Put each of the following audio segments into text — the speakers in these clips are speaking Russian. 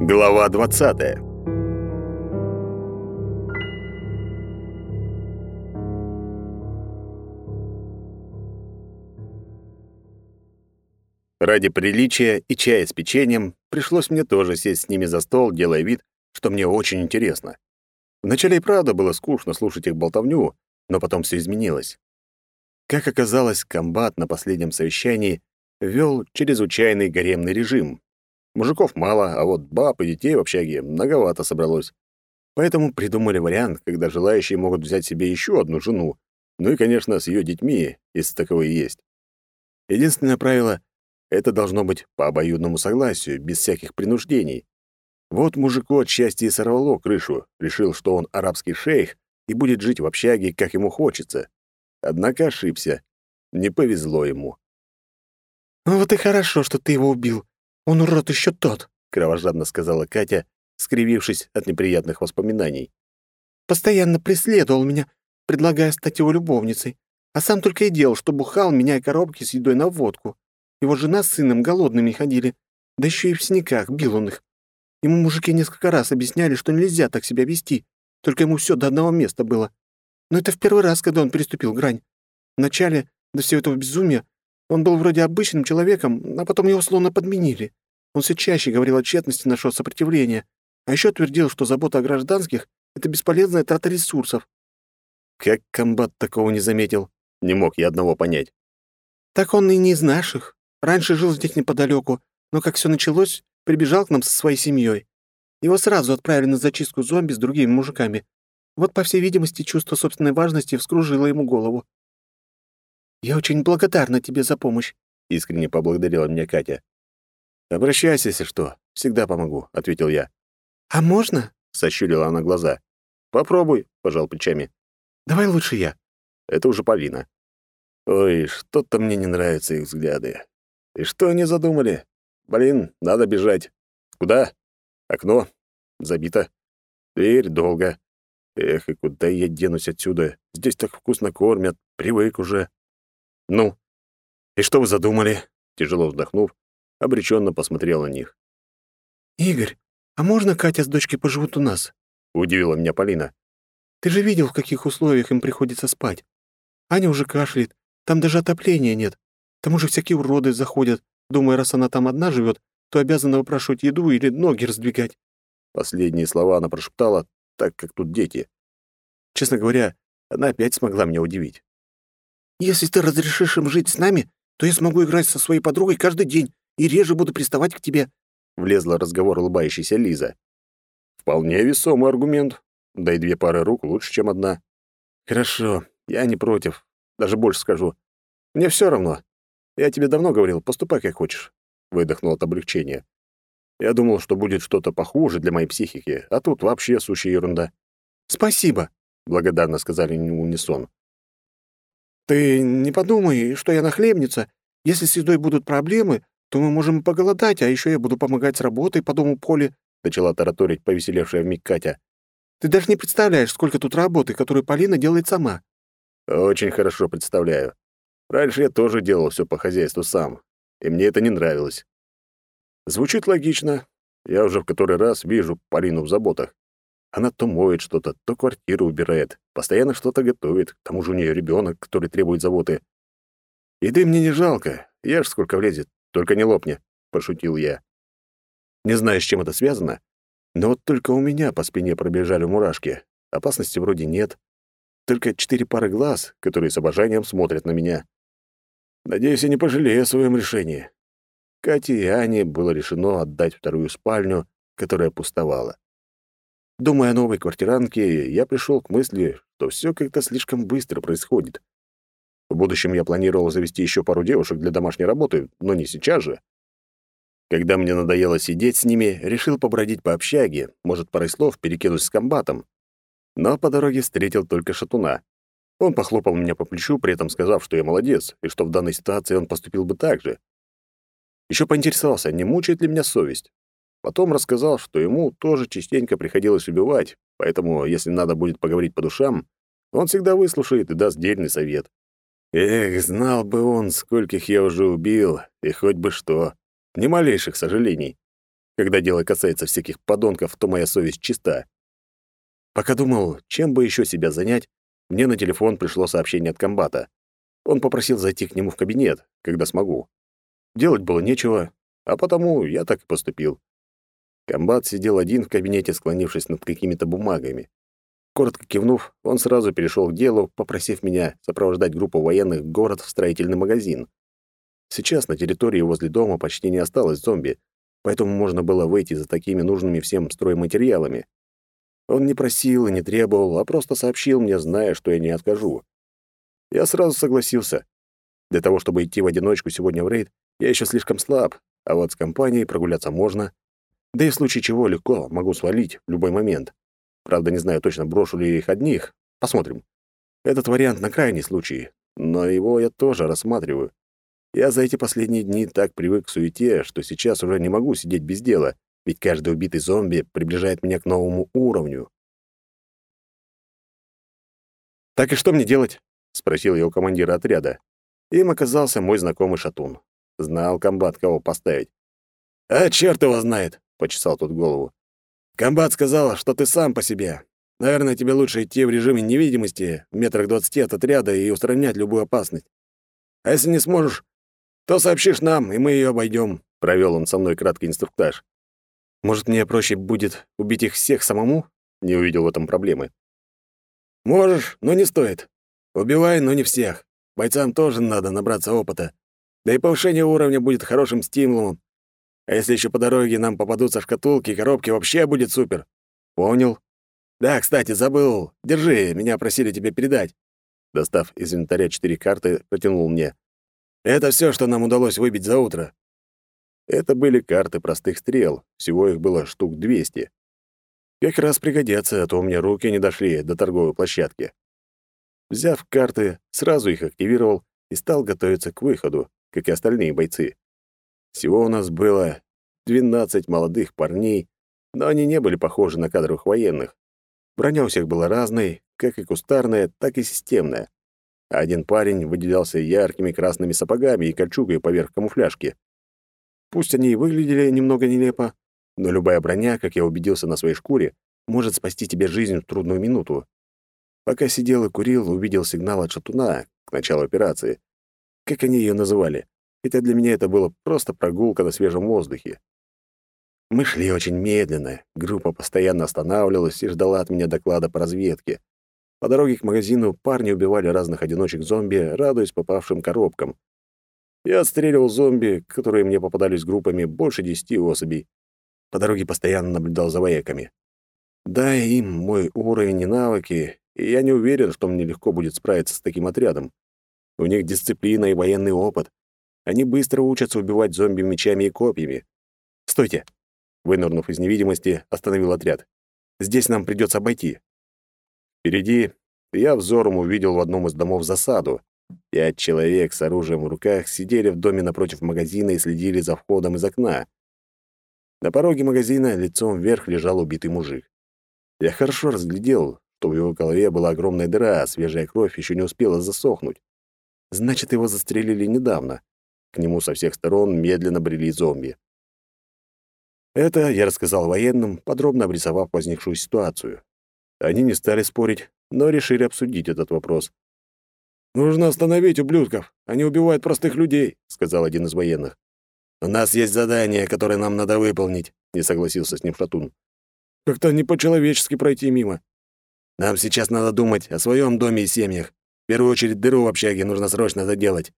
Глава 20. Ради приличия и чая с печеньем пришлось мне тоже сесть с ними за стол, делая вид, что мне очень интересно. Вначале и правда было скучно слушать их болтовню, но потом все изменилось. Как оказалось, комбат на последнем совещании вел чрезвычайный гаремный режим. Мужиков мало, а вот баб и детей в общаге многовато собралось. Поэтому придумали вариант, когда желающие могут взять себе еще одну жену, ну и, конечно, с ее детьми, если таковые есть. Единственное правило — это должно быть по обоюдному согласию, без всяких принуждений. Вот мужику от счастья сорвало крышу, решил, что он арабский шейх и будет жить в общаге, как ему хочется. Однако ошибся. Не повезло ему. «Ну вот и хорошо, что ты его убил. Он урод еще тот», — кровожадно сказала Катя, скривившись от неприятных воспоминаний. «Постоянно преследовал меня, предлагая стать его любовницей, а сам только и делал, что бухал, меняя коробки с едой на водку. Его жена с сыном голодными ходили, да еще и в синяках бил он их. Ему мужики несколько раз объясняли, что нельзя так себя вести, только ему все до одного места было. Но это в первый раз, когда он переступил грань. Вначале, до всего этого безумия, он был вроде обычным человеком, а потом его словно подменили. Он все чаще говорил о тщетности нашего сопротивления, а еще твердил, что забота о гражданских — это бесполезная трата ресурсов. Как комбат такого не заметил? Не мог я одного понять. Так он и не из наших. Раньше жил здесь неподалеку, но как все началось, прибежал к нам со своей семьей. Его сразу отправили на зачистку зомби с другими мужиками. Вот, по всей видимости, чувство собственной важности вскружило ему голову. «Я очень благодарна тебе за помощь», — искренне поблагодарила меня Катя. «Обращайся, если что. Всегда помогу», — ответил я. «А можно?» — сощурила она глаза. «Попробуй», — пожал плечами. «Давай лучше я». Это уже Полина. Ой, что-то мне не нравятся их взгляды. И что они задумали? Блин, надо бежать. Куда? Окно. Забито. Дверь долго. Эх, и куда я денусь отсюда? Здесь так вкусно кормят. Привык уже. Ну, и что вы задумали? Тяжело вздохнув, обреченно посмотрел на них. «Игорь, а можно Катя с дочкой поживут у нас?» — удивила меня Полина. «Ты же видел, в каких условиях им приходится спать. Аня уже кашляет, там даже отопления нет. К тому же всякие уроды заходят, думая, раз она там одна живет, то обязана выпрашивать еду или ноги раздвигать». Последние слова она прошептала, так как тут дети. Честно говоря, она опять смогла меня удивить. «Если ты разрешишь им жить с нами, то я смогу играть со своей подругой каждый день и реже буду приставать к тебе», — влезла разговор улыбающаяся Лиза. «Вполне весомый аргумент. Да и две пары рук лучше, чем одна. Хорошо, я не против. Даже больше скажу. Мне все равно. Я тебе давно говорил, поступай как хочешь», — выдохнул от облегчения. Я думал, что будет что-то похуже для моей психики, а тут вообще сущая ерунда. «Спасибо», — благодарно сказали в унисон. «Ты не подумай, что я нахлебница. Если с едой будут проблемы, то мы можем поголодать, а еще я буду помогать с работой по дому Поле», — начала тараторить повеселевшая вмиг Катя. «Ты даже не представляешь, сколько тут работы, которую Полина делает сама». «Очень хорошо представляю. Раньше я тоже делал все по хозяйству сам, и мне это не нравилось. Звучит логично. Я уже в который раз вижу Полину в заботах. Она то моет что-то, то квартиру убирает, постоянно что-то готовит, к тому же у нее ребенок, который требует заботы. Еды мне не жалко, ешь сколько влезет, только не лопни, пошутил я. Не знаю, с чем это связано, но вот только у меня по спине пробежали мурашки. Опасности вроде нет. Только четыре пары глаз, которые с обожанием смотрят на меня. Надеюсь, я не пожалею о своем решении. Кате и Ане было решено отдать вторую спальню, которая пустовала. Думая о новой квартиранке, я пришел к мысли, что все как-то слишком быстро происходит. В будущем я планировал завести еще пару девушек для домашней работы, но не сейчас же. Когда мне надоело сидеть с ними, решил побродить по общаге, может, парой слов перекинусь с комбатом. Но по дороге встретил только шатуна. Он похлопал меня по плечу, при этом сказав, что я молодец, и что в данной ситуации он поступил бы так же. Еще поинтересовался, не мучает ли меня совесть. Потом рассказал, что ему тоже частенько приходилось убивать, поэтому, если надо будет поговорить по душам, он всегда выслушает и даст дельный совет. Эх, знал бы он, скольких я уже убил, и хоть бы что. Ни малейших сожалений. Когда дело касается всяких подонков, то моя совесть чиста. Пока думал, чем бы еще себя занять, мне на телефон пришло сообщение от комбата. Он попросил зайти к нему в кабинет, когда смогу. Делать было нечего, а потому я так и поступил. Комбат сидел один в кабинете, склонившись над какими-то бумагами. Коротко кивнув, он сразу перешел к делу, попросив меня сопровождать группу военных в город в строительный магазин. Сейчас на территории возле дома почти не осталось зомби, поэтому можно было выйти за такими нужными всем стройматериалами. Он не просил и не требовал, а просто сообщил мне, зная, что я не откажу. Я сразу согласился. Для того, чтобы идти в одиночку сегодня в рейд, я еще слишком слаб, а вот с компанией прогуляться можно. Да и в случае чего легко могу свалить в любой момент. Правда, не знаю точно, брошу ли их одних. Посмотрим. Этот вариант на крайний случай, но его я тоже рассматриваю. Я за эти последние дни так привык к суете, что сейчас уже не могу сидеть без дела, ведь каждый убитый зомби приближает меня к новому уровню. «Так и что мне делать?» — спросил я у командира отряда. Им оказался мой знакомый Шатун. Знал комбат, кого поставить. «А черт его знает!» — почесал тут голову. «Комбат сказал, что ты сам по себе. Наверное, тебе лучше идти в режиме невидимости в метрах двадцати от отряда и устранять любую опасность. А если не сможешь, то сообщишь нам, и мы ее обойдем. Провел он со мной краткий инструктаж. «Может, мне проще будет убить их всех самому?» Не увидел в этом проблемы. «Можешь, но не стоит. Убивай, но не всех. Бойцам тоже надо набраться опыта. Да и повышение уровня будет хорошим стимулом. А если еще по дороге нам попадутся шкатулки и коробки, вообще будет супер. Понял? Да, кстати, забыл. Держи, меня просили тебе передать. Достав из инвентаря четыре карты, протянул мне. Это все, что нам удалось выбить за утро. Это были карты простых стрел, всего их было штук 200. Как раз пригодятся, а то у меня руки не дошли до торговой площадки. Взяв карты, сразу их активировал и стал готовиться к выходу, как и остальные бойцы. Всего у нас было 12 молодых парней, но они не были похожи на кадровых военных. Броня у всех была разной, как и кустарная, так и системная. Один парень выделялся яркими красными сапогами и кольчугой поверх камуфляжки. Пусть они и выглядели немного нелепо, но любая броня, как я убедился на своей шкуре, может спасти тебе жизнь в трудную минуту. Пока сидел и курил, увидел сигнал от шатуна к началу операции. Как они ее называли? Хотя для меня это было просто прогулка на свежем воздухе. Мы шли очень медленно, группа постоянно останавливалась и ждала от меня доклада по разведке. По дороге к магазину парни убивали разных одиночек зомби, радуясь попавшим коробкам. Я отстреливал зомби, которые мне попадались группами, больше десяти особей. По дороге постоянно наблюдал за вояками. Дай им мой уровень и навыки, и я не уверен, что мне легко будет справиться с таким отрядом. У них дисциплина и военный опыт. Они быстро учатся убивать зомби мечами и копьями. «Стойте!» Вынырнув из невидимости, остановил отряд. «Здесь нам придется обойти». Впереди я взором увидел в одном из домов засаду. Пять человек с оружием в руках сидели в доме напротив магазина и следили за входом из окна. На пороге магазина лицом вверх лежал убитый мужик. Я хорошо разглядел, что в его голове была огромная дыра, а свежая кровь еще не успела засохнуть. Значит, его застрелили недавно. К нему со всех сторон медленно брели зомби. Это я рассказал военным, подробно обрисовав возникшую ситуацию. Они не стали спорить, но решили обсудить этот вопрос. «Нужно остановить ублюдков. Они убивают простых людей», — сказал один из военных. «У нас есть задание, которое нам надо выполнить», — не согласился с ним Шатун. «Как-то не по-человечески пройти мимо. Нам сейчас надо думать о своем доме и семьях. В первую очередь дыру в общаге нужно срочно заделать».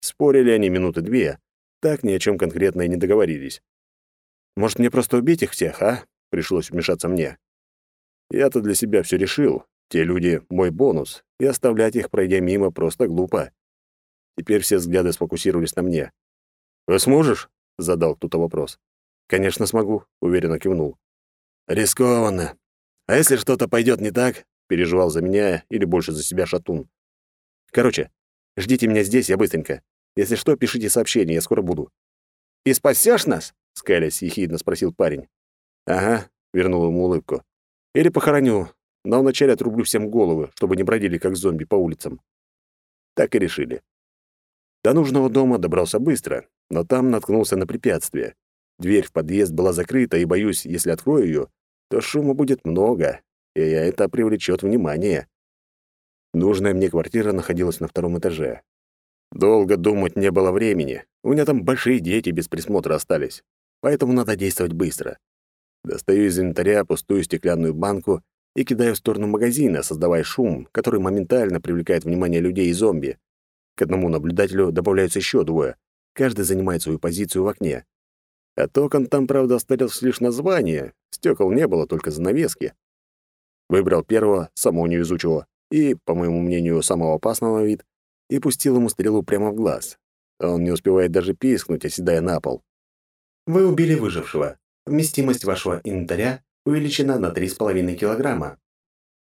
Спорили они минуты две, так ни о чем конкретно и не договорились. «Может, мне просто убить их всех, а?» — пришлось вмешаться мне. Я-то для себя все решил. Те люди — мой бонус, и оставлять их, пройдя мимо, просто глупо. Теперь все взгляды сфокусировались на мне. «Вы сможешь?» — задал кто-то вопрос. «Конечно смогу», — уверенно кивнул. «Рискованно. А если что-то пойдет не так?» — переживал за меня или больше за себя Шатун. «Короче, ждите меня здесь, я быстренько. Если что, пишите сообщение, я скоро буду». «И спасешь нас?» — скалясь ехидно спросил парень. «Ага», — вернул ему улыбку. Или похороню, но вначале отрублю всем головы, чтобы не бродили как зомби по улицам. Так и решили. До нужного дома добрался быстро, но там наткнулся на препятствие. Дверь в подъезд была закрыта, и боюсь, если открою ее, то шума будет много, и это привлечет внимание. Нужная мне квартира находилась на втором этаже. Долго думать не было времени. У меня там большие дети без присмотра остались. Поэтому надо действовать быстро. Достаю из инвентаря пустую стеклянную банку и кидаю в сторону магазина, создавая шум, который моментально привлекает внимание людей и зомби. К одному наблюдателю добавляются еще двое. Каждый занимает свою позицию в окне. От окон там, правда, осталось лишь название. Стекол не было, только занавески. Выбрал первого, самого невезучего, и, по моему мнению, самого опасного вид, и пустил ему стрелу прямо в глаз. Он не успевает даже пискнуть, оседая на пол. Вы убили выжившего. Вместимость вашего инвентаря увеличена на 3,5 килограмма.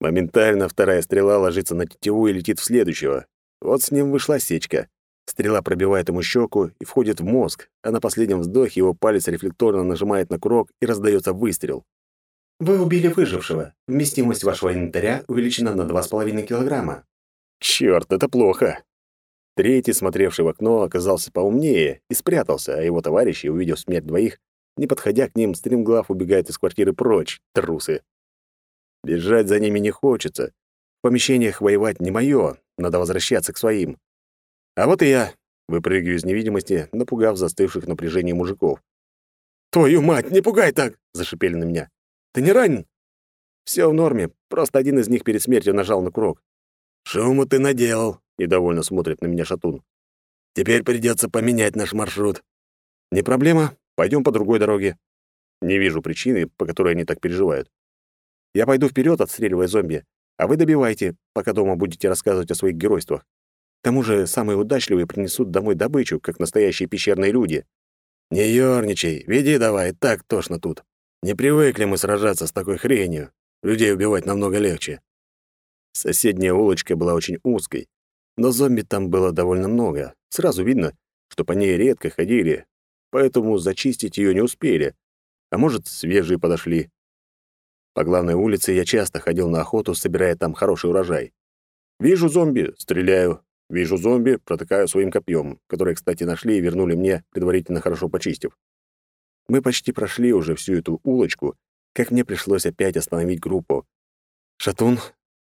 Моментально вторая стрела ложится на тетиву и летит в следующего. Вот с ним вышла сечка. Стрела пробивает ему щеку и входит в мозг, а на последнем вздохе его палец рефлекторно нажимает на курок и раздается выстрел. Вы убили выжившего. Вместимость вашего инвентаря увеличена на 2,5 килограмма. Черт, это плохо. Третий, смотревший в окно, оказался поумнее и спрятался, а его товарищи, увидев смерть двоих, не подходя к ним, стремглав убегают из квартиры прочь, трусы. Бежать за ними не хочется. В помещениях воевать не моё, надо возвращаться к своим. А вот и я, выпрыгиваю из невидимости, напугав застывших напряжений мужиков. «Твою мать, не пугай так!» — зашипели на меня. «Ты не ранен?» «Всё в норме, просто один из них перед смертью нажал на курок». «Шуму ты наделал», — недовольно смотрит на меня Шатун. «Теперь придётся поменять наш маршрут». «Не проблема, пойдём по другой дороге». Не вижу причины, по которой они так переживают. Я пойду вперёд, отстреливая зомби, а вы добивайте, пока дома будете рассказывать о своих геройствах. К тому же самые удачливые принесут домой добычу, как настоящие пещерные люди. Не ёрничай, веди давай, так тошно тут. Не привыкли мы сражаться с такой хренью. Людей убивать намного легче. Соседняя улочка была очень узкой, но зомби там было довольно много. Сразу видно, что по ней редко ходили, поэтому зачистить ее не успели. А может, свежие подошли. По главной улице я часто ходил на охоту, собирая там хороший урожай. Вижу зомби, стреляю, Вижу зомби, протыкаю своим копьем, которое, кстати, нашли и вернули мне, предварительно хорошо почистив. Мы почти прошли уже всю эту улочку, как мне пришлось опять остановить группу. «Шатун,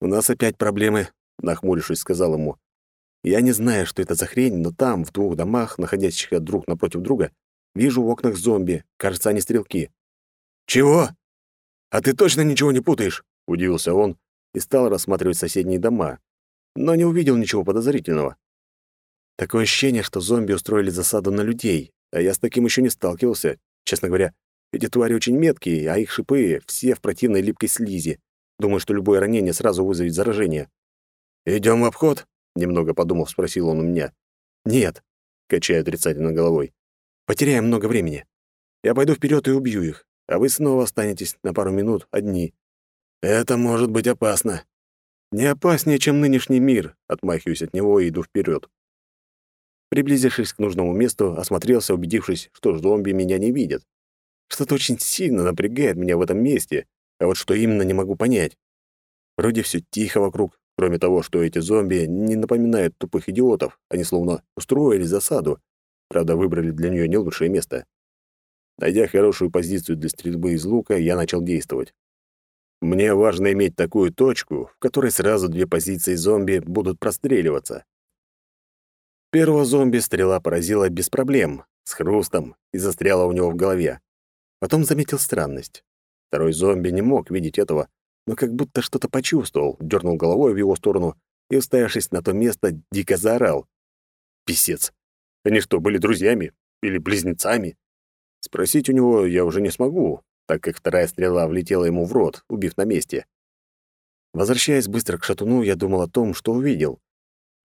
у нас опять проблемы», — нахмурившись, сказал ему. «Я не знаю, что это за хрень, но там, в двух домах, находящихся друг напротив друга, вижу в окнах зомби. Кажется, они стрелки». «Чего? А ты точно ничего не путаешь?» — удивился он и стал рассматривать соседние дома, но не увидел ничего подозрительного. Такое ощущение, что зомби устроили засаду на людей, а я с таким еще не сталкивался. Честно говоря, эти твари очень меткие, а их шипы все в противной липкой слизи. Думаю, что любое ранение сразу вызовет заражение. Идем в обход?» — немного подумав, спросил он у меня. «Нет», — качаю отрицательно головой. «Потеряем много времени. Я пойду вперед и убью их, а вы снова останетесь на пару минут одни». «Это может быть опасно», не опаснее, чем нынешний мир, отмахиваюсь от него и иду вперед. Приблизившись к нужному месту, осмотрелся, убедившись, что зомби меня не видят. Что-то очень сильно напрягает меня в этом месте, а вот что именно не могу понять. Вроде все тихо вокруг, кроме того, что эти зомби не напоминают тупых идиотов, они словно устроили засаду, правда, выбрали для нее не лучшее место. Найдя хорошую позицию для стрельбы из лука, я начал действовать. Мне важно иметь такую точку, в которой сразу две позиции зомби будут простреливаться. Первого зомби стрела поразила без проблем, с хрустом, и застряла у него в голове. Потом заметил странность. Второй зомби не мог видеть этого, но как будто что-то почувствовал, дернул головой в его сторону и, уставившись на то место, дико заорал. Писец. Они что, были друзьями? Или близнецами? Спросить у него я уже не смогу, так как вторая стрела влетела ему в рот, убив на месте. Возвращаясь быстро к шатуну, я думал о том, что увидел.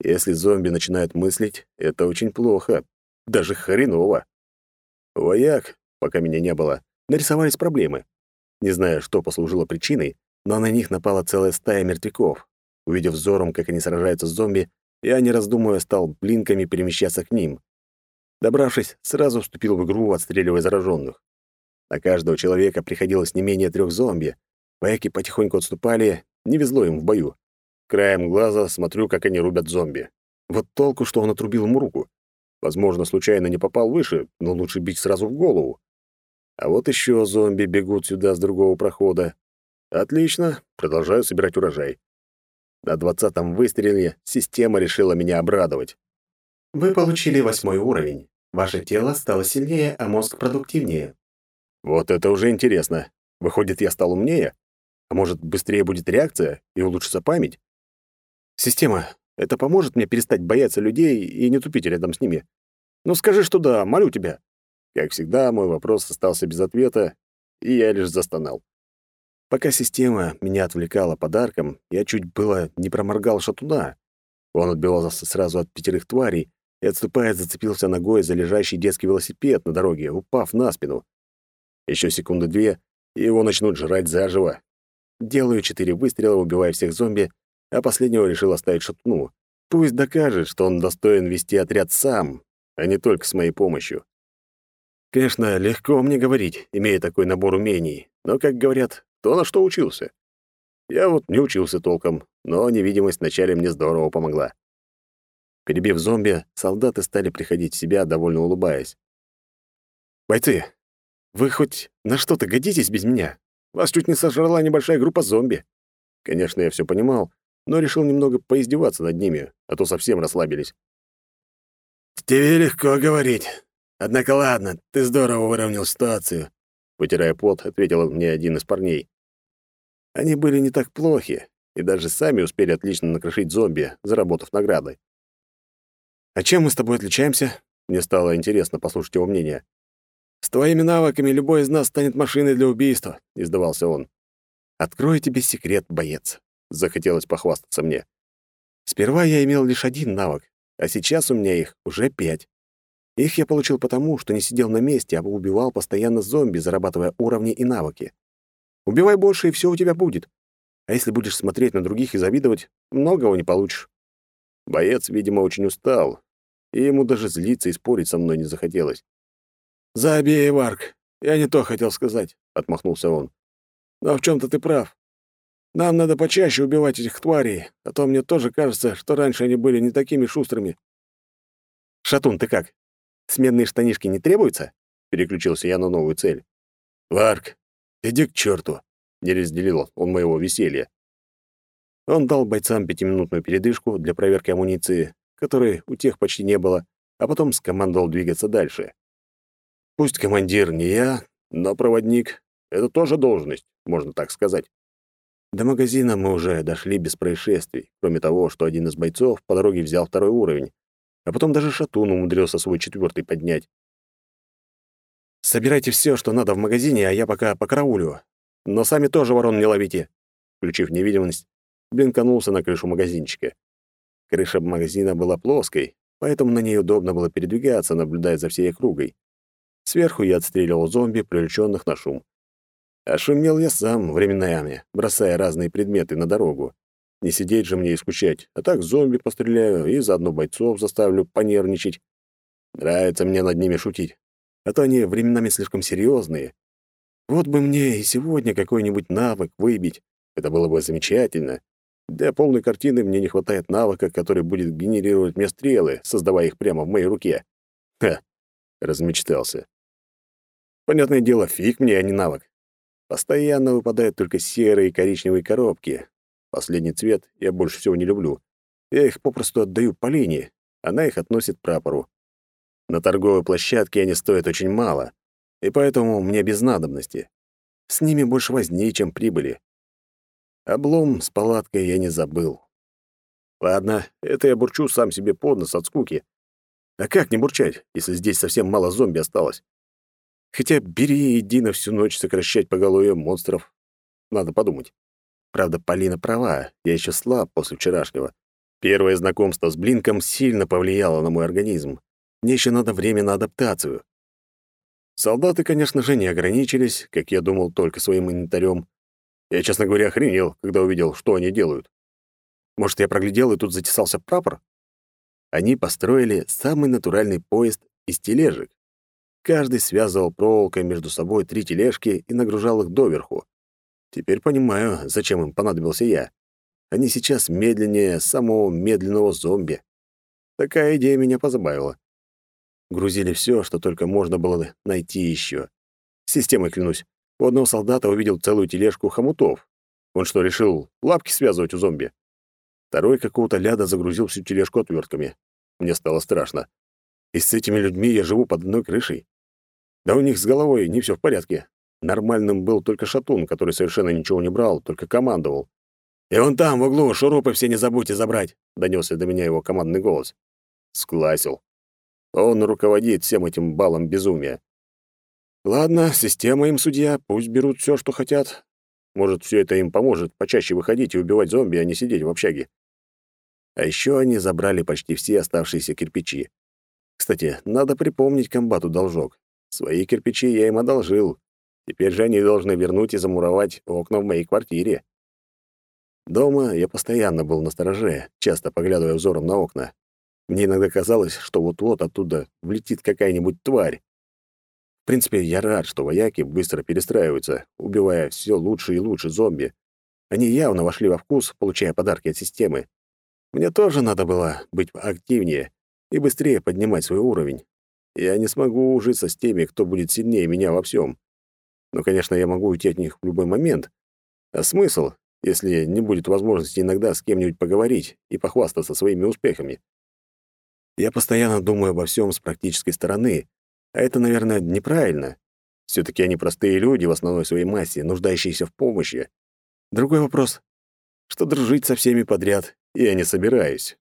Если зомби начинают мыслить, это очень плохо, даже хреново. Вояк, пока меня не было, нарисовались проблемы. Не знаю, что послужило причиной, но на них напала целая стая мертвяков. Увидев взором, как они сражаются с зомби, я, не раздумывая, стал блинками перемещаться к ним. Добравшись, сразу вступил в игру, отстреливая зараженных. На каждого человека приходилось не менее трех зомби. Вояки потихоньку отступали, не везло им в бою. Краем глаза смотрю, как они рубят зомби. Вот толку, что он отрубил ему руку. Возможно, случайно не попал выше, но лучше бить сразу в голову. А вот еще зомби бегут сюда с другого прохода. Отлично, продолжаю собирать урожай. На двадцатом выстреле система решила меня обрадовать. Вы получили восьмой уровень. Ваше тело стало сильнее, а мозг продуктивнее. Вот это уже интересно. Выходит, я стал умнее? А может, быстрее будет реакция и улучшится память? Система, это поможет мне перестать бояться людей и не тупить рядом с ними? Ну скажи, что да, молю тебя. Как всегда, мой вопрос остался без ответа, и я лишь застонал. Пока система меня отвлекала подарком, я чуть было не проморгал шатуна. Он отбивался сразу от пятерых тварей и, отступая, зацепился ногой за лежащий детский велосипед на дороге, упав на спину. Еще секунды две, и его начнут жрать заживо. Делаю четыре выстрела, убивая всех зомби, а последнего решил оставить шатуну. Пусть докажет, что он достоин вести отряд сам, а не только с моей помощью. Конечно, легко мне говорить, имея такой набор умений, но, как говорят, кто на что учился. Я вот не учился толком, но невидимость вначале мне здорово помогла. Перебив зомби, солдаты стали приходить в себя, довольно улыбаясь. «Бойцы, вы хоть на что-то годитесь без меня? Вас чуть не сожрала небольшая группа зомби». Конечно, я все понимал, но решил немного поиздеваться над ними, а то совсем расслабились. «Тебе легко говорить. Однако ладно, ты здорово выровнял ситуацию», — вытирая пот, ответил мне один из парней. Они были не так плохи, и даже сами успели отлично накрошить зомби, заработав награды. «А чем мы с тобой отличаемся?» Мне стало интересно послушать его мнение. «С твоими навыками любой из нас станет машиной для убийства», — издавался он. «Открою тебе секрет, боец», — захотелось похвастаться мне. «Сперва я имел лишь один навык, а сейчас у меня их уже пять. Их я получил потому, что не сидел на месте, а убивал постоянно зомби, зарабатывая уровни и навыки. Убивай больше, и все у тебя будет. А если будешь смотреть на других и завидовать, многого не получишь. Боец, видимо, очень устал, и ему даже злиться и спорить со мной не захотелось. «Забей, Варк, я не то хотел сказать», — отмахнулся он. «Но в чем то ты прав. Нам надо почаще убивать этих тварей, а то мне тоже кажется, что раньше они были не такими шустрыми». «Шатун, ты как? Сменные штанишки не требуются?» Переключился я на новую цель. «Варк, иди к черту!» Не разделил он моего веселья. Он дал бойцам пятиминутную передышку для проверки амуниции, которой у тех почти не было, а потом скомандовал двигаться дальше. Пусть командир не я, но проводник — это тоже должность, можно так сказать. До магазина мы уже дошли без происшествий, кроме того, что один из бойцов по дороге взял второй уровень, а потом даже шатун умудрился свой четвертый поднять. «Собирайте все, что надо в магазине, а я пока покараулю. Но сами тоже ворон не ловите». Включив невидимость, блинканулся на крышу магазинчика. Крыша магазина была плоской, поэтому на ней удобно было передвигаться, наблюдая за всей округой. Сверху я отстреливал зомби, привлеченных на шум. А шумел я сам временами, бросая разные предметы на дорогу. Не сидеть же мне и скучать, а так зомби постреляю и заодно бойцов заставлю понервничать. Нравится мне над ними шутить, а то они временами слишком серьезные. Вот бы мне и сегодня какой-нибудь навык выбить, это было бы замечательно. Для полной картины мне не хватает навыка, который будет генерировать мне стрелы, создавая их прямо в моей руке. Ха, размечтался. Понятное дело, фиг мне, а не навык. Постоянно выпадают только серые и коричневые коробки, Последний цвет я больше всего не люблю. Я их попросту отдаю Полине. Она их относит прапору. На торговой площадке они стоят очень мало, и поэтому мне без надобности. С ними больше возни, чем прибыли. Облом с палаткой я не забыл. Ладно, это я бурчу сам себе под нос от скуки. А как не бурчать, если здесь совсем мало зомби осталось? Хотя бери и иди на всю ночь сокращать поголовье монстров. Надо подумать. Правда, Полина права, я еще слаб после вчерашнего. Первое знакомство с Блинком сильно повлияло на мой организм. Мне еще надо время на адаптацию. Солдаты, конечно же, не ограничились, как я думал, только своим инвентарем. Я, честно говоря, охренел, когда увидел, что они делают. Может, я проглядел, и тут затесался прапор? Они построили самый натуральный поезд из тележек. Каждый связывал проволокой между собой три тележки и нагружал их доверху. Теперь понимаю, зачем им понадобился я. Они сейчас медленнее самого медленного зомби. Такая идея меня позабавила. Грузили все, что только можно было найти еще. Системой клянусь. У одного солдата увидел целую тележку хомутов. Он что, решил лапки связывать у зомби? Второй какого-то ляда загрузил всю тележку отвертками. Мне стало страшно. И с этими людьми я живу под одной крышей. Да у них с головой не все в порядке. Нормальным был только шатун, который совершенно ничего не брал, только командовал. «И вон там, в углу, шурупы все не забудьте забрать», — донесся до меня его командный голос. Скласил. Он руководит всем этим балом безумия. Ладно, система им судья, пусть берут все, что хотят. Может, все это им поможет почаще выходить и убивать зомби, а не сидеть в общаге. А еще они забрали почти все оставшиеся кирпичи. Кстати, надо припомнить комбату должок. Свои кирпичи я им одолжил. Теперь же они должны вернуть и замуровать окна в моей квартире. Дома я постоянно был на стороже, часто поглядывая взором на окна. Мне иногда казалось, что вот-вот оттуда влетит какая-нибудь тварь. В принципе, я рад, что вояки быстро перестраиваются, убивая все лучше и лучше зомби. Они явно вошли во вкус, получая подарки от системы. Мне тоже надо было быть активнее и быстрее поднимать свой уровень. Я не смогу ужиться с теми, кто будет сильнее меня во всем. Но, конечно, я могу уйти от них в любой момент. А смысл, если не будет возможности иногда с кем-нибудь поговорить и похвастаться своими успехами? Я постоянно думаю обо всем с практической стороны, а это, наверное, неправильно. все таки они простые люди в основной своей массе, нуждающиеся в помощи. Другой вопрос, что дружить со всеми подряд я не собираюсь.